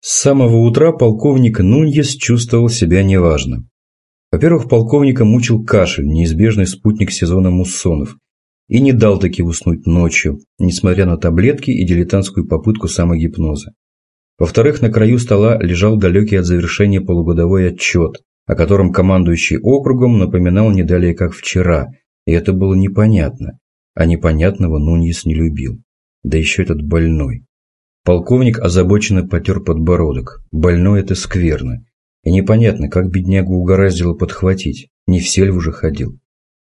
С самого утра полковник Нуньес чувствовал себя неважно. Во-первых, полковника мучил кашель, неизбежный спутник сезона муссонов, и не дал таки уснуть ночью, несмотря на таблетки и дилетантскую попытку самогипноза. Во-вторых, на краю стола лежал далекий от завершения полугодовой отчет, о котором командующий округом напоминал не далее как вчера, и это было непонятно, а непонятного Нуньес не любил. Да еще этот больной. Полковник озабоченно потер подбородок. Больной это скверно. И непонятно, как беднягу угораздило подхватить. Не в сельву же ходил.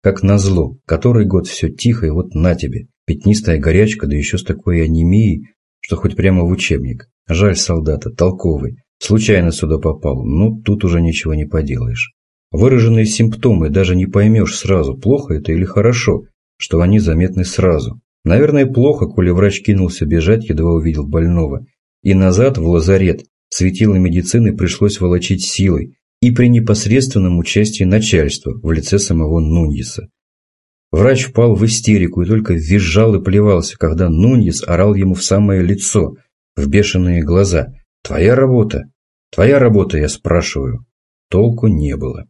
Как назло, который год все тихо, и вот на тебе. Пятнистая горячка, да еще с такой анемией, что хоть прямо в учебник. Жаль солдата, толковый. Случайно сюда попал, ну тут уже ничего не поделаешь. Выраженные симптомы даже не поймешь сразу, плохо это или хорошо, что они заметны сразу. Наверное, плохо, коли врач кинулся бежать, едва увидел больного. И назад, в лазарет, светило медицины пришлось волочить силой и при непосредственном участии начальства в лице самого Нуньеса. Врач впал в истерику и только визжал и плевался, когда Нуньес орал ему в самое лицо, в бешеные глаза. «Твоя работа! Твоя работа, я спрашиваю!» Толку не было.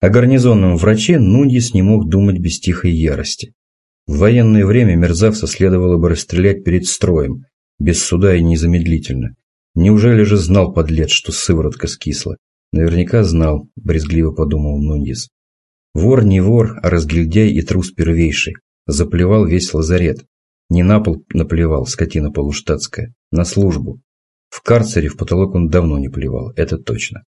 О гарнизонном враче Нуньес не мог думать без тихой ярости. В военное время мерзавца следовало бы расстрелять перед строем, без суда и незамедлительно. Неужели же знал подлец, что сыворотка скисла? Наверняка знал, брезгливо подумал Нуньес. Вор не вор, а разгильдяй и трус первейший. Заплевал весь лазарет. Не на пол наплевал, скотина полуштатская. На службу. В карцере в потолок он давно не плевал, это точно.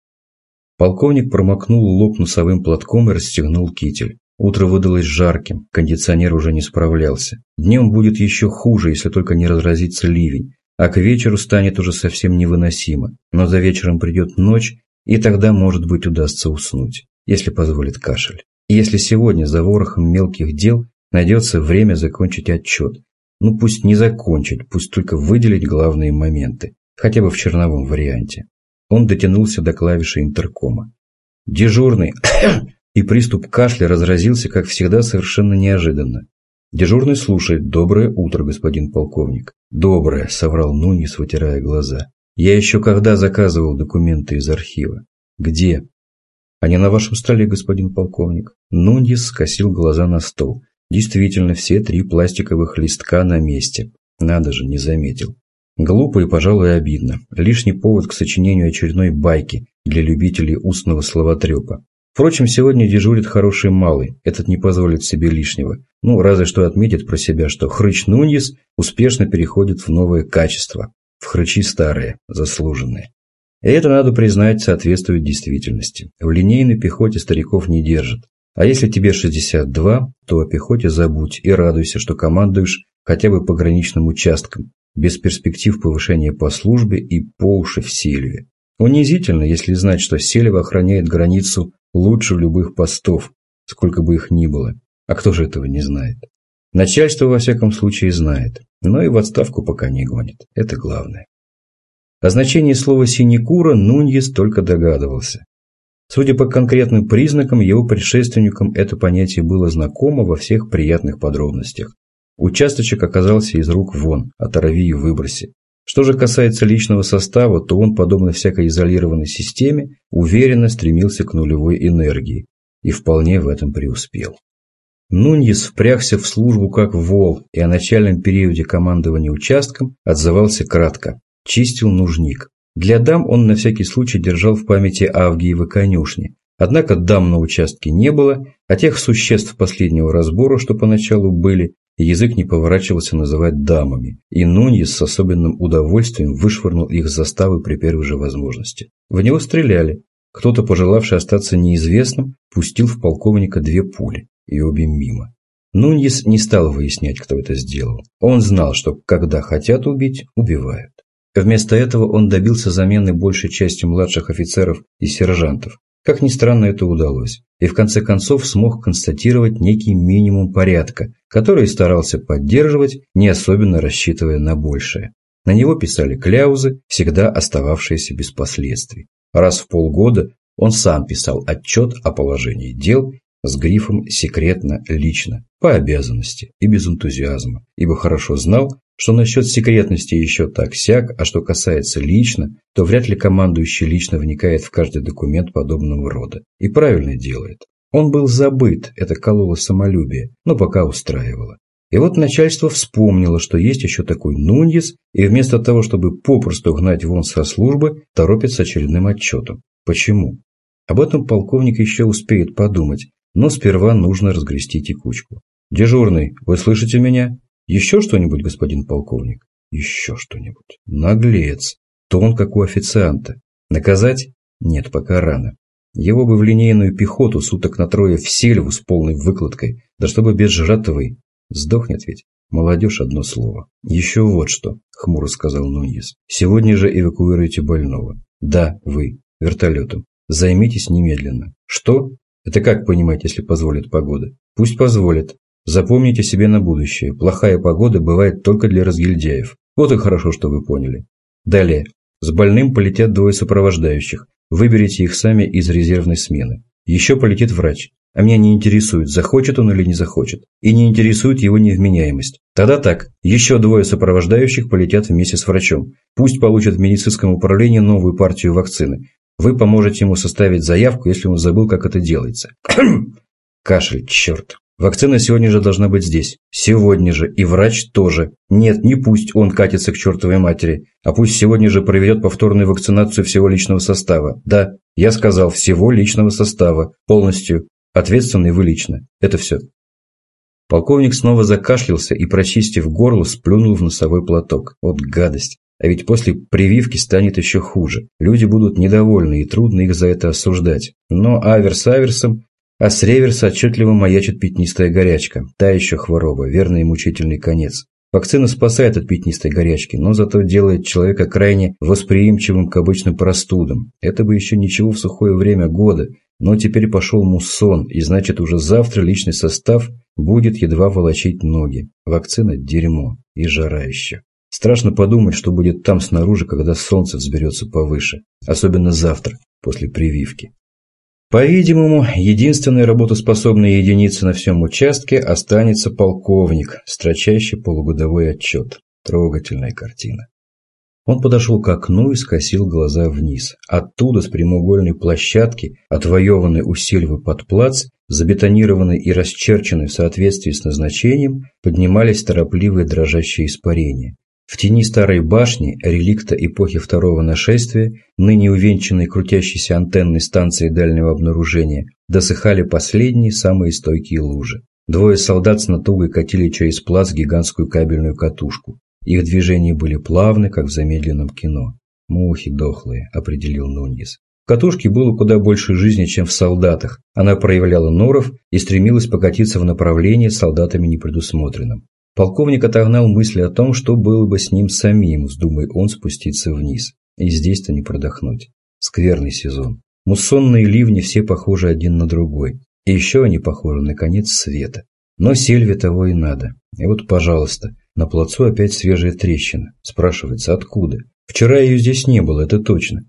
Полковник промокнул лоб носовым платком и расстегнул китель. Утро выдалось жарким, кондиционер уже не справлялся. Днем будет еще хуже, если только не разразится ливень, а к вечеру станет уже совсем невыносимо. Но за вечером придет ночь, и тогда, может быть, удастся уснуть, если позволит кашель. И если сегодня за ворохом мелких дел найдется время закончить отчет. Ну пусть не закончить, пусть только выделить главные моменты, хотя бы в черновом варианте. Он дотянулся до клавиши интеркома. «Дежурный!» И приступ кашля разразился, как всегда, совершенно неожиданно. Дежурный слушает. «Доброе утро, господин полковник». «Доброе», — соврал Нунис, вытирая глаза. «Я еще когда заказывал документы из архива?» «Где?» «Они на вашем столе, господин полковник». Нунис скосил глаза на стол. Действительно, все три пластиковых листка на месте. Надо же, не заметил. Глупо и, пожалуй, обидно. Лишний повод к сочинению очередной байки для любителей устного словотрепа. Впрочем, сегодня дежурит хороший малый, этот не позволит себе лишнего. Ну, разве что отметит про себя, что хрыч Нуньес успешно переходит в новое качество, в хрычи старые, заслуженные. И это, надо признать, соответствует действительности. В линейной пехоте стариков не держат. А если тебе 62, то о пехоте забудь и радуйся, что командуешь хотя бы пограничным участком, без перспектив повышения по службе и по уши в Сельве. Унизительно, если знать, что Сельва охраняет границу лучше любых постов, сколько бы их ни было. А кто же этого не знает? Начальство, во всяком случае, знает, но и в отставку пока не гонит. Это главное. О значении слова «синекура» Нуньес только догадывался. Судя по конкретным признакам, его предшественникам это понятие было знакомо во всех приятных подробностях. Участочек оказался из рук вон, оторови и выброси. Что же касается личного состава, то он, подобно всякой изолированной системе, уверенно стремился к нулевой энергии и вполне в этом преуспел. Нуньес впрягся в службу как вол и о начальном периоде командования участком отзывался кратко. Чистил нужник. Для дам он на всякий случай держал в памяти Авгиевы конюшни. Однако дам на участке не было, а тех существ последнего разбора, что поначалу были, язык не поворачивался называть дамами, и Нуньес с особенным удовольствием вышвырнул их с заставы при первой же возможности. В него стреляли. Кто-то, пожелавший остаться неизвестным, пустил в полковника две пули, и обе мимо. Нуньес не стал выяснять, кто это сделал. Он знал, что когда хотят убить, убивают. Вместо этого он добился замены большей части младших офицеров и сержантов, как ни странно, это удалось. И в конце концов смог констатировать некий минимум порядка, который старался поддерживать, не особенно рассчитывая на большее. На него писали кляузы, всегда остававшиеся без последствий. Раз в полгода он сам писал отчет о положении дел с грифом «секретно, лично», по обязанности и без энтузиазма, ибо хорошо знал, что насчет секретности еще так-сяк, а что касается лично, то вряд ли командующий лично вникает в каждый документ подобного рода. И правильно делает. Он был забыт, это кололо самолюбие, но пока устраивало. И вот начальство вспомнило, что есть еще такой Нуньес, и вместо того, чтобы попросту гнать вон со службы, торопит с очередным отчетом. Почему? Об этом полковник еще успеет подумать, но сперва нужно разгрести текучку. «Дежурный, вы слышите меня?» Еще что-нибудь, господин полковник? Еще что-нибудь. Наглец. Тон, как у официанта. Наказать? Нет, пока рано. Его бы в линейную пехоту суток на трое в сельву с полной выкладкой, да чтобы без жратвы. Сдохнет ведь. Молодежь одно слово. Еще вот что, хмуро сказал Нуньес. Сегодня же эвакуируйте больного. Да, вы. Вертолетом. Займитесь немедленно. Что? Это как понимать, если позволит погода? Пусть позволит. Запомните себе на будущее, плохая погода бывает только для разгильдяев. Вот и хорошо, что вы поняли. Далее. С больным полетят двое сопровождающих. Выберите их сами из резервной смены. Еще полетит врач. А меня не интересует, захочет он или не захочет. И не интересует его невменяемость. Тогда так, еще двое сопровождающих полетят вместе с врачом. Пусть получат в медицинском управлении новую партию вакцины. Вы поможете ему составить заявку, если он забыл, как это делается. Кашель, черт. Вакцина сегодня же должна быть здесь. Сегодня же. И врач тоже. Нет, не пусть он катится к чертовой матери, а пусть сегодня же проведет повторную вакцинацию всего личного состава. Да, я сказал, всего личного состава. Полностью. Ответственный вы лично. Это все. Полковник снова закашлялся и, прочистив горло, сплюнул в носовой платок. Вот гадость. А ведь после прививки станет еще хуже. Люди будут недовольны, и трудно их за это осуждать. Но аверс аверсом, а с реверса отчетливо маячит пятнистая горячка. Та еще хвороба, верный и мучительный конец. Вакцина спасает от пятнистой горячки, но зато делает человека крайне восприимчивым к обычным простудам. Это бы еще ничего в сухое время года, но теперь пошел муссон, и значит уже завтра личный состав будет едва волочить ноги. Вакцина – дерьмо и жара еще. Страшно подумать, что будет там снаружи, когда солнце взберется повыше. Особенно завтра, после прививки. По-видимому, единственной работоспособной единицей на всем участке останется полковник, строчащий полугодовой отчет. Трогательная картина. Он подошел к окну и скосил глаза вниз. Оттуда, с прямоугольной площадки, отвоеванной у сельвы под плац, забетонированной и расчерченной в соответствии с назначением, поднимались торопливые дрожащие испарения. В тени старой башни, реликта эпохи второго нашествия, ныне увенчанной крутящейся антенной станцией дальнего обнаружения, досыхали последние самые стойкие лужи. Двое солдат с натугой катили через плац гигантскую кабельную катушку. Их движения были плавны, как в замедленном кино. «Мухи дохлые», – определил Нуньес. В катушке было куда больше жизни, чем в солдатах. Она проявляла норов и стремилась покатиться в направлении солдатами непредусмотренном. Полковник отогнал мысли о том, что было бы с ним самим, вздумай он спуститься вниз. И здесь-то не продохнуть. Скверный сезон. Муссонные ливни все похожи один на другой. И еще они похожи на конец света. Но сельве того и надо. И вот, пожалуйста, на плацу опять свежая трещина. Спрашивается, откуда? Вчера ее здесь не было, это точно.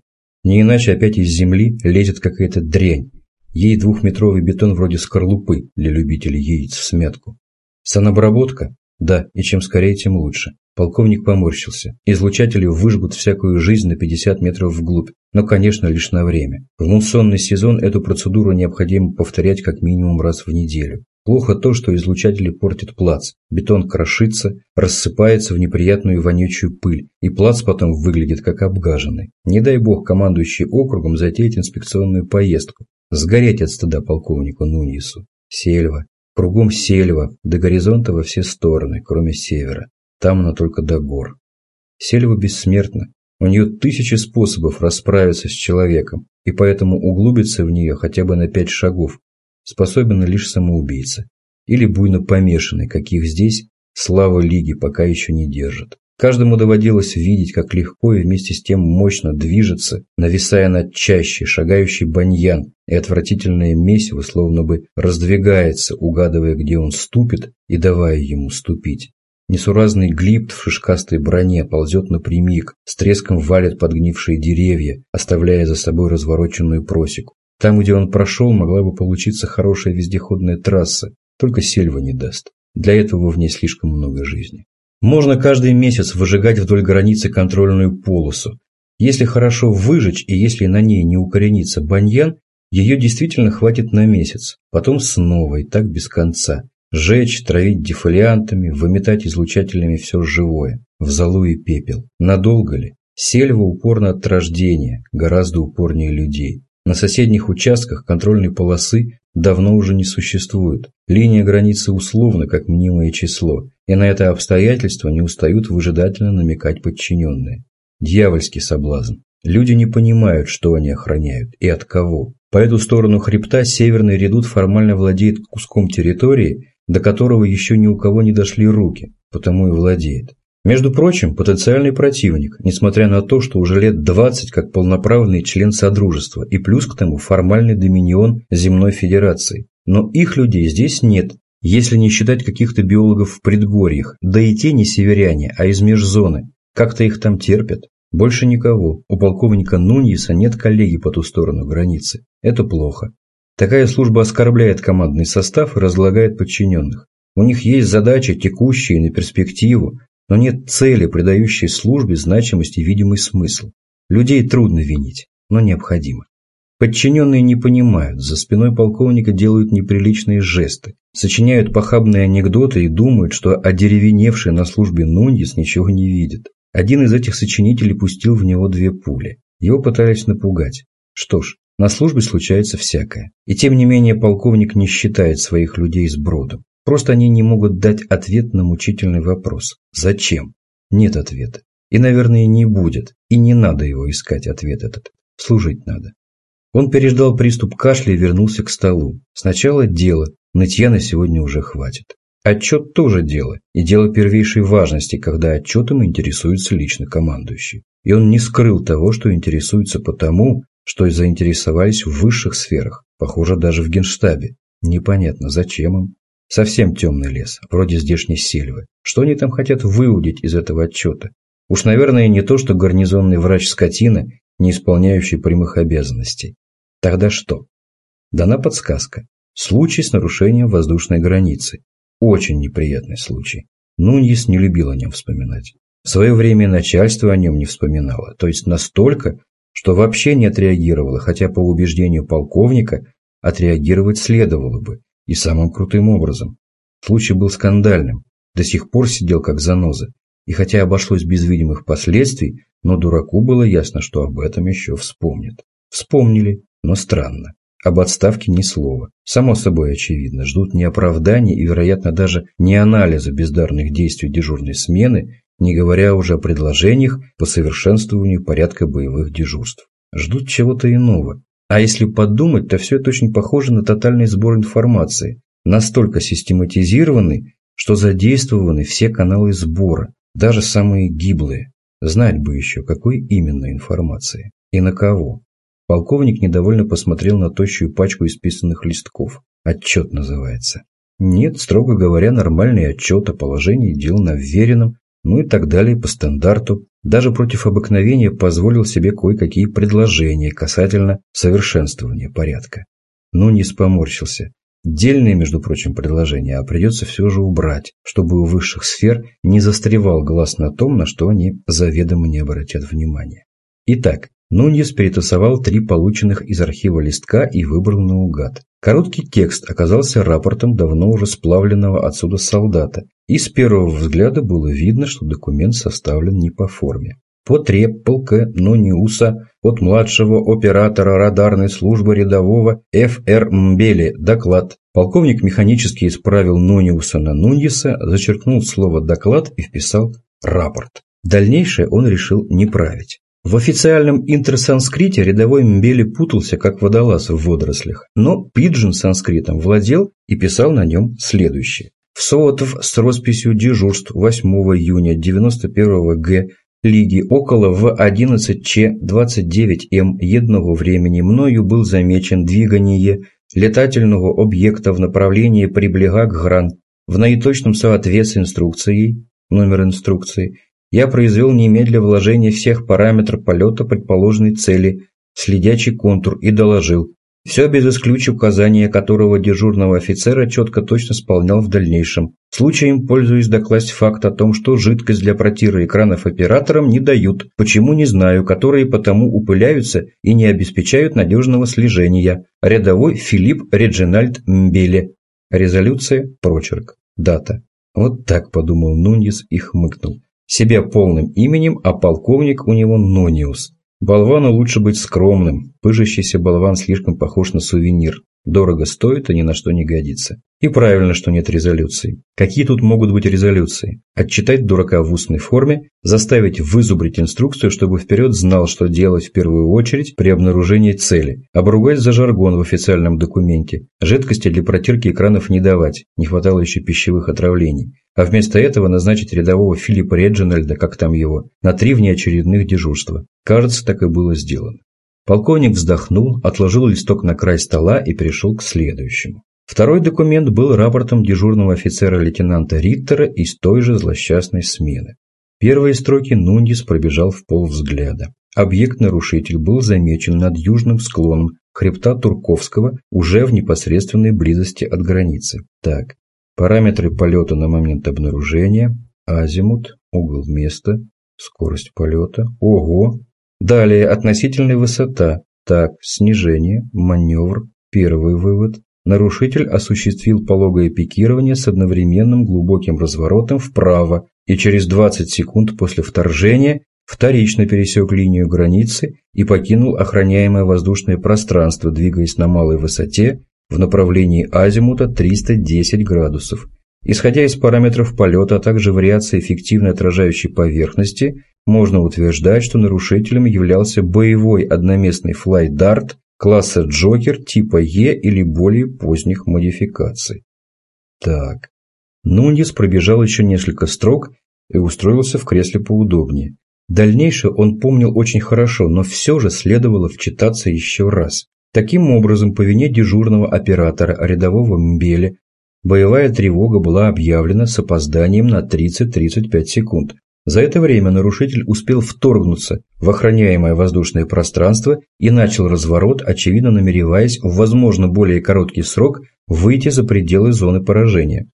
Не иначе опять из земли лезет какая-то дрянь. Ей двухметровый бетон вроде скорлупы для любителей яиц в смятку. Санобработка? Да, и чем скорее, тем лучше. Полковник поморщился. Излучатели выжгут всякую жизнь на 50 метров вглубь, но, конечно, лишь на время. В муссонный сезон эту процедуру необходимо повторять как минимум раз в неделю. Плохо то, что излучатели портят плац. Бетон крошится, рассыпается в неприятную вонючую пыль, и плац потом выглядит как обгаженный. Не дай бог командующий округом затеять инспекционную поездку. Сгореть от стыда полковнику Нуньесу. Сельва. Кругом сельва, до горизонта во все стороны, кроме севера. Там она только до гор. Сельва бессмертна. У нее тысячи способов расправиться с человеком, и поэтому углубиться в нее хотя бы на пять шагов способен лишь самоубийца. Или буйно помешанный, каких здесь слава Лиги пока еще не держит. Каждому доводилось видеть, как легко и вместе с тем мощно движется, нависая над чащей, шагающий баньян, и отвратительное месиво словно бы раздвигается, угадывая, где он ступит и давая ему ступить. Несуразный глипт в шишкастой броне ползет напрямик, с треском валит подгнившие деревья, оставляя за собой развороченную просеку. Там, где он прошел, могла бы получиться хорошая вездеходная трасса, только сельва не даст. Для этого в ней слишком много жизни. Можно каждый месяц выжигать вдоль границы контрольную полосу. Если хорошо выжечь и если на ней не укоренится баньян, ее действительно хватит на месяц, потом снова и так без конца. Жечь, травить дефолиантами, выметать излучателями все живое, в золу и пепел. Надолго ли? Сельва упорно от рождения, гораздо упорнее людей. На соседних участках контрольной полосы давно уже не существует. Линия границы условна, как мнимое число, и на это обстоятельство не устают выжидательно намекать подчиненные. Дьявольский соблазн. Люди не понимают, что они охраняют и от кого. По эту сторону хребта северный редут формально владеет куском территории, до которого еще ни у кого не дошли руки, потому и владеет. Между прочим, потенциальный противник, несмотря на то, что уже лет 20 как полноправный член Содружества и плюс к тому формальный доминион Земной Федерации. Но их людей здесь нет, если не считать каких-то биологов в предгорьях, да и те не северяне, а из межзоны. Как-то их там терпят. Больше никого. У полковника Нуньеса нет коллеги по ту сторону границы. Это плохо. Такая служба оскорбляет командный состав и разлагает подчиненных. У них есть задачи, текущие на перспективу, но нет цели, придающей службе значимость и видимый смысл. Людей трудно винить, но необходимо. Подчиненные не понимают, за спиной полковника делают неприличные жесты, сочиняют похабные анекдоты и думают, что одеревеневший на службе Нуньес ничего не видит. Один из этих сочинителей пустил в него две пули. Его пытались напугать. Что ж, на службе случается всякое. И тем не менее полковник не считает своих людей сбродом. Просто они не могут дать ответ на мучительный вопрос. Зачем? Нет ответа. И, наверное, не будет. И не надо его искать, ответ этот. Служить надо. Он переждал приступ кашля и вернулся к столу. Сначала дело. Нытья на сегодня уже хватит. Отчет тоже дело. И дело первейшей важности, когда отчетом интересуется лично командующий. И он не скрыл того, что интересуется потому, что и заинтересовались в высших сферах, похоже, даже в генштабе. Непонятно, зачем им. Совсем темный лес, вроде здешней сельвы. Что они там хотят выудить из этого отчета? Уж, наверное, не то, что гарнизонный врач скотины, не исполняющий прямых обязанностей. Тогда что? Дана подсказка. Случай с нарушением воздушной границы. Очень неприятный случай. Нуньес не любил о нем вспоминать. В свое время начальство о нем не вспоминало, то есть настолько, что вообще не отреагировало, хотя по убеждению полковника отреагировать следовало бы, и самым крутым образом. Случай был скандальным, до сих пор сидел как заноза, и хотя обошлось без видимых последствий, но дураку было ясно, что об этом еще вспомнят. Вспомнили, но странно. Об отставке ни слова. Само собой очевидно, ждут не оправдания и, вероятно, даже не анализа бездарных действий дежурной смены, не говоря уже о предложениях по совершенствованию порядка боевых дежурств. Ждут чего-то иного, а если подумать, то все это очень похоже на тотальный сбор информации, настолько систематизированный, что задействованы все каналы сбора, даже самые гиблые. Знать бы еще, какой именно информации и на кого. Полковник недовольно посмотрел на тощую пачку исписанных листков. Отчет называется. Нет, строго говоря, нормальный отчет о положении дел на вверенном, ну и так далее по стандарту, даже против обыкновения позволил себе кое-какие предложения касательно совершенствования порядка. Но не споморщился. Дельные, между прочим, предложения, а придется все же убрать, чтобы у высших сфер не застревал глаз на том, на что они заведомо не обратят внимания. Итак, Нуньес перетасовал три полученных из архива листка и выбрал наугад. Короткий текст оказался рапортом давно уже сплавленного отсюда солдата, и с первого взгляда было видно, что документ составлен не по форме. Потреб полка Нониуса от младшего оператора радарной службы рядового Ф.Р. Мбели. Доклад. Полковник механически исправил Нониуса на Нуньеса, зачеркнул слово «доклад» и вписал «рапорт». Дальнейшее он решил не править. В официальном интерсанскрите рядовой Мбели путался, как водолаз в водорослях, но пиджин санскритом владел и писал на нем следующее. В Солотов с росписью дежурств 8 июня 91 г Лиги около в 11Ч29М едного времени мною был замечен двигание летательного объекта в направлении приблига к гран в наиточном соответствии инструкцией, номер инструкции, я произвел немедля вложение всех параметров полета предположенной цели, следячий контур и доложил. все без исключения указания которого дежурного офицера четко точно исполнял в дальнейшем. Случаем пользуюсь докласть факт о том, что жидкость для протира экранов операторам не дают, почему не знаю, которые потому упыляются и не обеспечают надежного слежения. Рядовой Филипп Реджинальд Мбеле. Резолюция, прочерк, дата. Вот так подумал Нуньес и хмыкнул. Себя полным именем, а полковник у него Нониус. Болвану лучше быть скромным. Пыжащийся болван слишком похож на сувенир. Дорого стоит и ни на что не годится. И правильно, что нет резолюции. Какие тут могут быть резолюции? Отчитать дурака в устной форме, заставить вызубрить инструкцию, чтобы вперед знал, что делать в первую очередь при обнаружении цели, обругать за жаргон в официальном документе, жидкости для протирки экранов не давать, не хватало еще пищевых отравлений, а вместо этого назначить рядового Филиппа Реджинальда, как там его, на три внеочередных дежурства. Кажется, так и было сделано. Полковник вздохнул, отложил листок на край стола и перешел к следующему. Второй документ был рапортом дежурного офицера-лейтенанта Риттера из той же злосчастной смены. Первые строки Нундис пробежал в полвзгляда. Объект-нарушитель был замечен над южным склоном хребта Турковского уже в непосредственной близости от границы. Так, параметры полета на момент обнаружения, азимут, угол места, скорость полета, ого. Далее относительная высота, так, снижение, маневр, первый вывод, нарушитель осуществил пологое пикирование с одновременным глубоким разворотом вправо и через 20 секунд после вторжения вторично пересек линию границы и покинул охраняемое воздушное пространство, двигаясь на малой высоте в направлении азимута 310 градусов. Исходя из параметров полета, а также вариации эффективной отражающей поверхности, можно утверждать, что нарушителем являлся боевой одноместный Dart класса Джокер типа Е или более поздних модификаций. Так. Нуньес пробежал еще несколько строк и устроился в кресле поудобнее. Дальнейшее он помнил очень хорошо, но все же следовало вчитаться еще раз. Таким образом, по вине дежурного оператора рядового Мбеля, боевая тревога была объявлена с опозданием на 30-35 секунд, за это время нарушитель успел вторгнуться в охраняемое воздушное пространство и начал разворот, очевидно намереваясь в, возможно, более короткий срок выйти за пределы зоны поражения.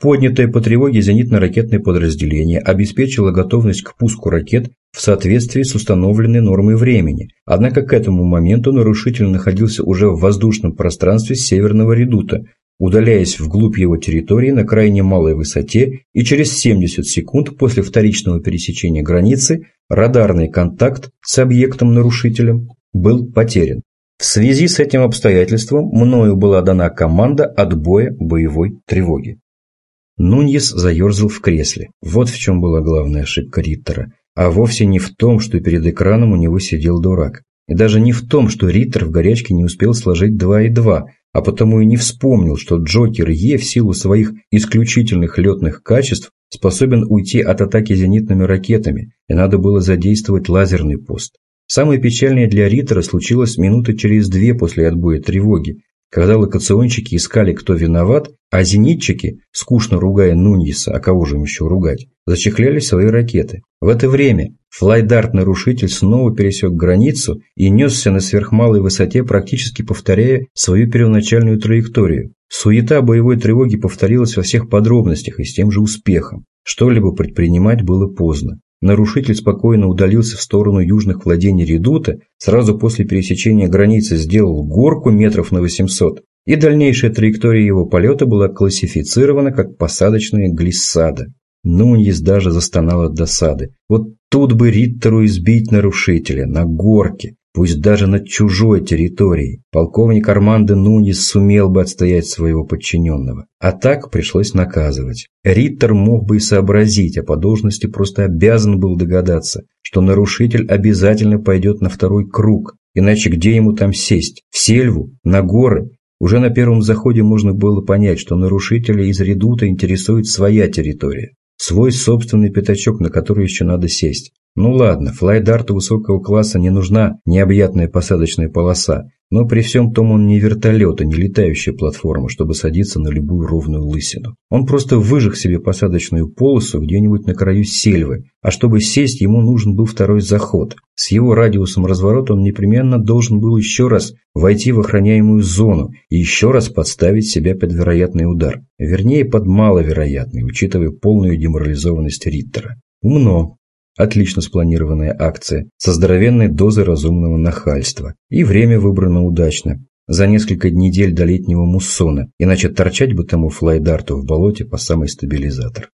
Поднятое по тревоге зенитно-ракетное подразделение обеспечило готовность к пуску ракет в соответствии с установленной нормой времени, однако к этому моменту нарушитель находился уже в воздушном пространстве северного редута, удаляясь вглубь его территории на крайне малой высоте и через 70 секунд после вторичного пересечения границы радарный контакт с объектом-нарушителем был потерян. В связи с этим обстоятельством мною была дана команда отбоя боевой тревоги. Нуньес заерзал в кресле. Вот в чем была главная ошибка Риттера. А вовсе не в том, что перед экраном у него сидел дурак. И даже не в том, что Риттер в горячке не успел сложить два и два, а потому и не вспомнил, что Джокер Е в силу своих исключительных летных качеств способен уйти от атаки зенитными ракетами, и надо было задействовать лазерный пост. Самое печальное для Риттера случилось минуты через две после отбоя тревоги, когда локационщики искали, кто виноват, а зенитчики, скучно ругая Нуньеса, а кого же им еще ругать, зачехляли свои ракеты. В это время флайдарт-нарушитель снова пересек границу и несся на сверхмалой высоте, практически повторяя свою первоначальную траекторию. Суета боевой тревоги повторилась во всех подробностях и с тем же успехом. Что-либо предпринимать было поздно. Нарушитель спокойно удалился в сторону южных владений Редута, сразу после пересечения границы сделал горку метров на 800, и дальнейшая траектория его полета была классифицирована как посадочная глиссада. Нуньес даже застонал от досады. Вот тут бы Риттеру избить нарушителя, на горке, пусть даже над чужой территорией. Полковник Армандо Нуньес сумел бы отстоять своего подчиненного. А так пришлось наказывать. Риттер мог бы и сообразить, а по должности просто обязан был догадаться, что нарушитель обязательно пойдет на второй круг, иначе где ему там сесть? В сельву? На горы? Уже на первом заходе можно было понять, что нарушителя из редута интересует своя территория. Свой собственный пятачок, на который еще надо сесть. Ну ладно, флайдарту высокого класса не нужна необъятная посадочная полоса, но при всем том он не вертолет, а не летающая платформа, чтобы садиться на любую ровную лысину. Он просто выжег себе посадочную полосу где-нибудь на краю сельвы, а чтобы сесть, ему нужен был второй заход. С его радиусом разворота он непременно должен был еще раз войти в охраняемую зону и еще раз подставить себя под вероятный удар. Вернее, под маловероятный, учитывая полную деморализованность Риттера. Умно. Отлично спланированная акция, со здоровенной дозой разумного нахальства. И время выбрано удачно. За несколько недель до летнего муссона, иначе торчать бы тому флайдарту в болоте по самый стабилизатор.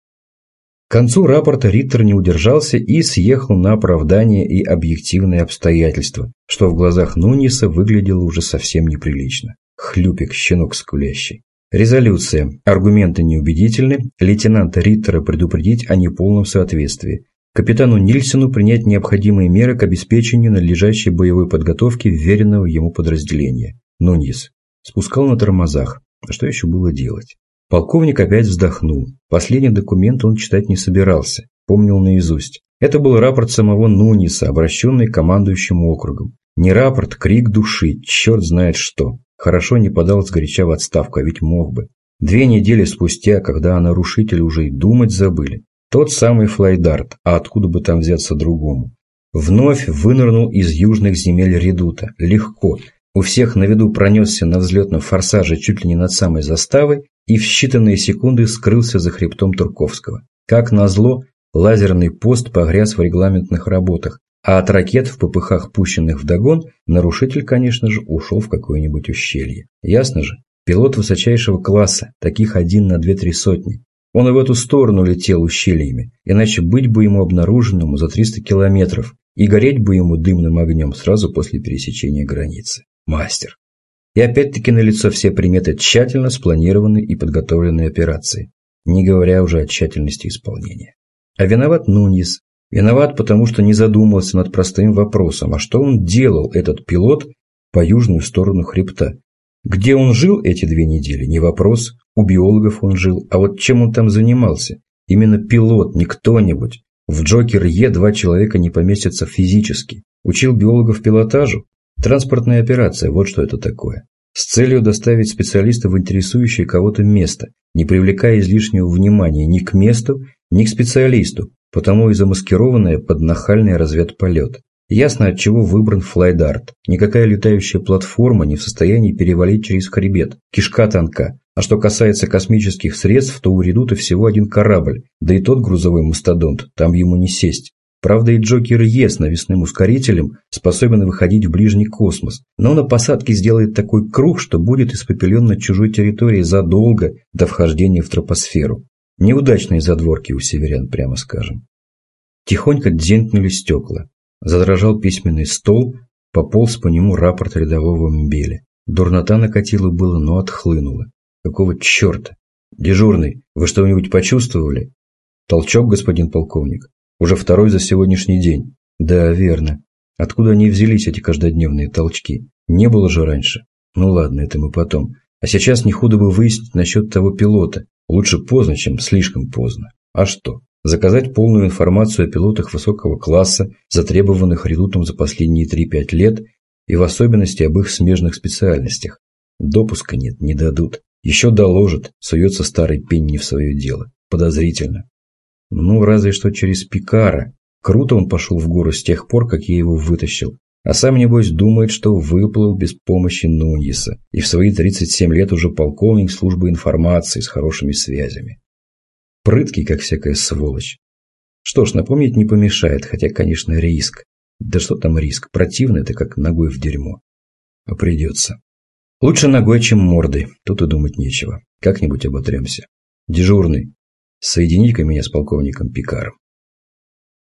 К концу рапорта Риттер не удержался и съехал на оправдание и объективные обстоятельства, что в глазах Нуниса выглядело уже совсем неприлично. Хлюпик, щенок скулящий. Резолюция. Аргументы неубедительны. Лейтенанта Риттера предупредить о неполном соответствии. Капитану Нильсену принять необходимые меры к обеспечению надлежащей боевой подготовки веренного ему подразделения. Нуньес. Спускал на тормозах. А что еще было делать? Полковник опять вздохнул. Последний документ он читать не собирался, помнил наизусть. Это был рапорт самого Нуниса, обращенный командующим округом. Не рапорт, крик души, черт знает что. Хорошо не подал сгоряча в отставку, а ведь мог бы. Две недели спустя, когда о нарушителе уже и думать забыли, тот самый Флайдарт, а откуда бы там взяться другому, вновь вынырнул из южных земель редута. Легко. У всех на виду пронесся на взлетном форсаже чуть ли не над самой заставой и в считанные секунды скрылся за хребтом Турковского. Как назло, лазерный пост погряз в регламентных работах, а от ракет в попыхах, пущенных в догон, нарушитель, конечно же, ушел в какое-нибудь ущелье. Ясно же, пилот высочайшего класса, таких один на две-три сотни. Он и в эту сторону летел ущельями, иначе быть бы ему обнаруженному за 300 километров и гореть бы ему дымным огнем сразу после пересечения границы. Мастер. И опять-таки налицо все приметы тщательно спланированной и подготовленной операции, не говоря уже о тщательности исполнения. А виноват Нуньес. Виноват, потому что не задумался над простым вопросом, а что он делал, этот пилот, по южную сторону хребта. Где он жил эти две недели, не вопрос. У биологов он жил, а вот чем он там занимался? Именно пилот, не кто-нибудь. В Джокер Е два человека не поместятся физически. Учил биологов пилотажу? Транспортная операция, вот что это такое. С целью доставить специалиста в интересующее кого-то место, не привлекая излишнего внимания ни к месту, ни к специалисту, потому и замаскированная под нахальный разведполет. Ясно, от чего выбран флайдарт. Никакая летающая платформа не в состоянии перевалить через хребет. Кишка тонка. А что касается космических средств, то у редута всего один корабль, да и тот грузовой мастодонт, там ему не сесть. Правда, и Джокер Е с навесным ускорителем способен выходить в ближний космос, но на посадке сделает такой круг, что будет испопелен на чужой территории задолго до вхождения в тропосферу. Неудачные задворки у северян, прямо скажем. Тихонько дзенькнули стекла. Задрожал письменный стол, пополз по нему рапорт рядового Мбеля. Дурнота накатила было, но отхлынула. Какого черта? Дежурный, вы что-нибудь почувствовали? Толчок, господин полковник. Уже второй за сегодняшний день. Да, верно. Откуда они взялись, эти каждодневные толчки? Не было же раньше. Ну ладно, это мы потом. А сейчас не худо бы выяснить насчет того пилота. Лучше поздно, чем слишком поздно. А что? Заказать полную информацию о пилотах высокого класса, затребованных редутом за последние 3-5 лет, и в особенности об их смежных специальностях. Допуска нет, не дадут. Еще доложат, суется старый пень не в свое дело. Подозрительно. Ну, разве что через Пикара. Круто он пошел в гору с тех пор, как я его вытащил. А сам, небось, думает, что выплыл без помощи Нуньеса. И в свои 37 лет уже полковник службы информации с хорошими связями. Прыткий, как всякая сволочь. Что ж, напомнить не помешает, хотя, конечно, риск. Да что там риск? Противно это как ногой в дерьмо. А придется. Лучше ногой, чем мордой. Тут и думать нечего. Как-нибудь оботремся. Дежурный. Соедини-ка меня с полковником Пикаром.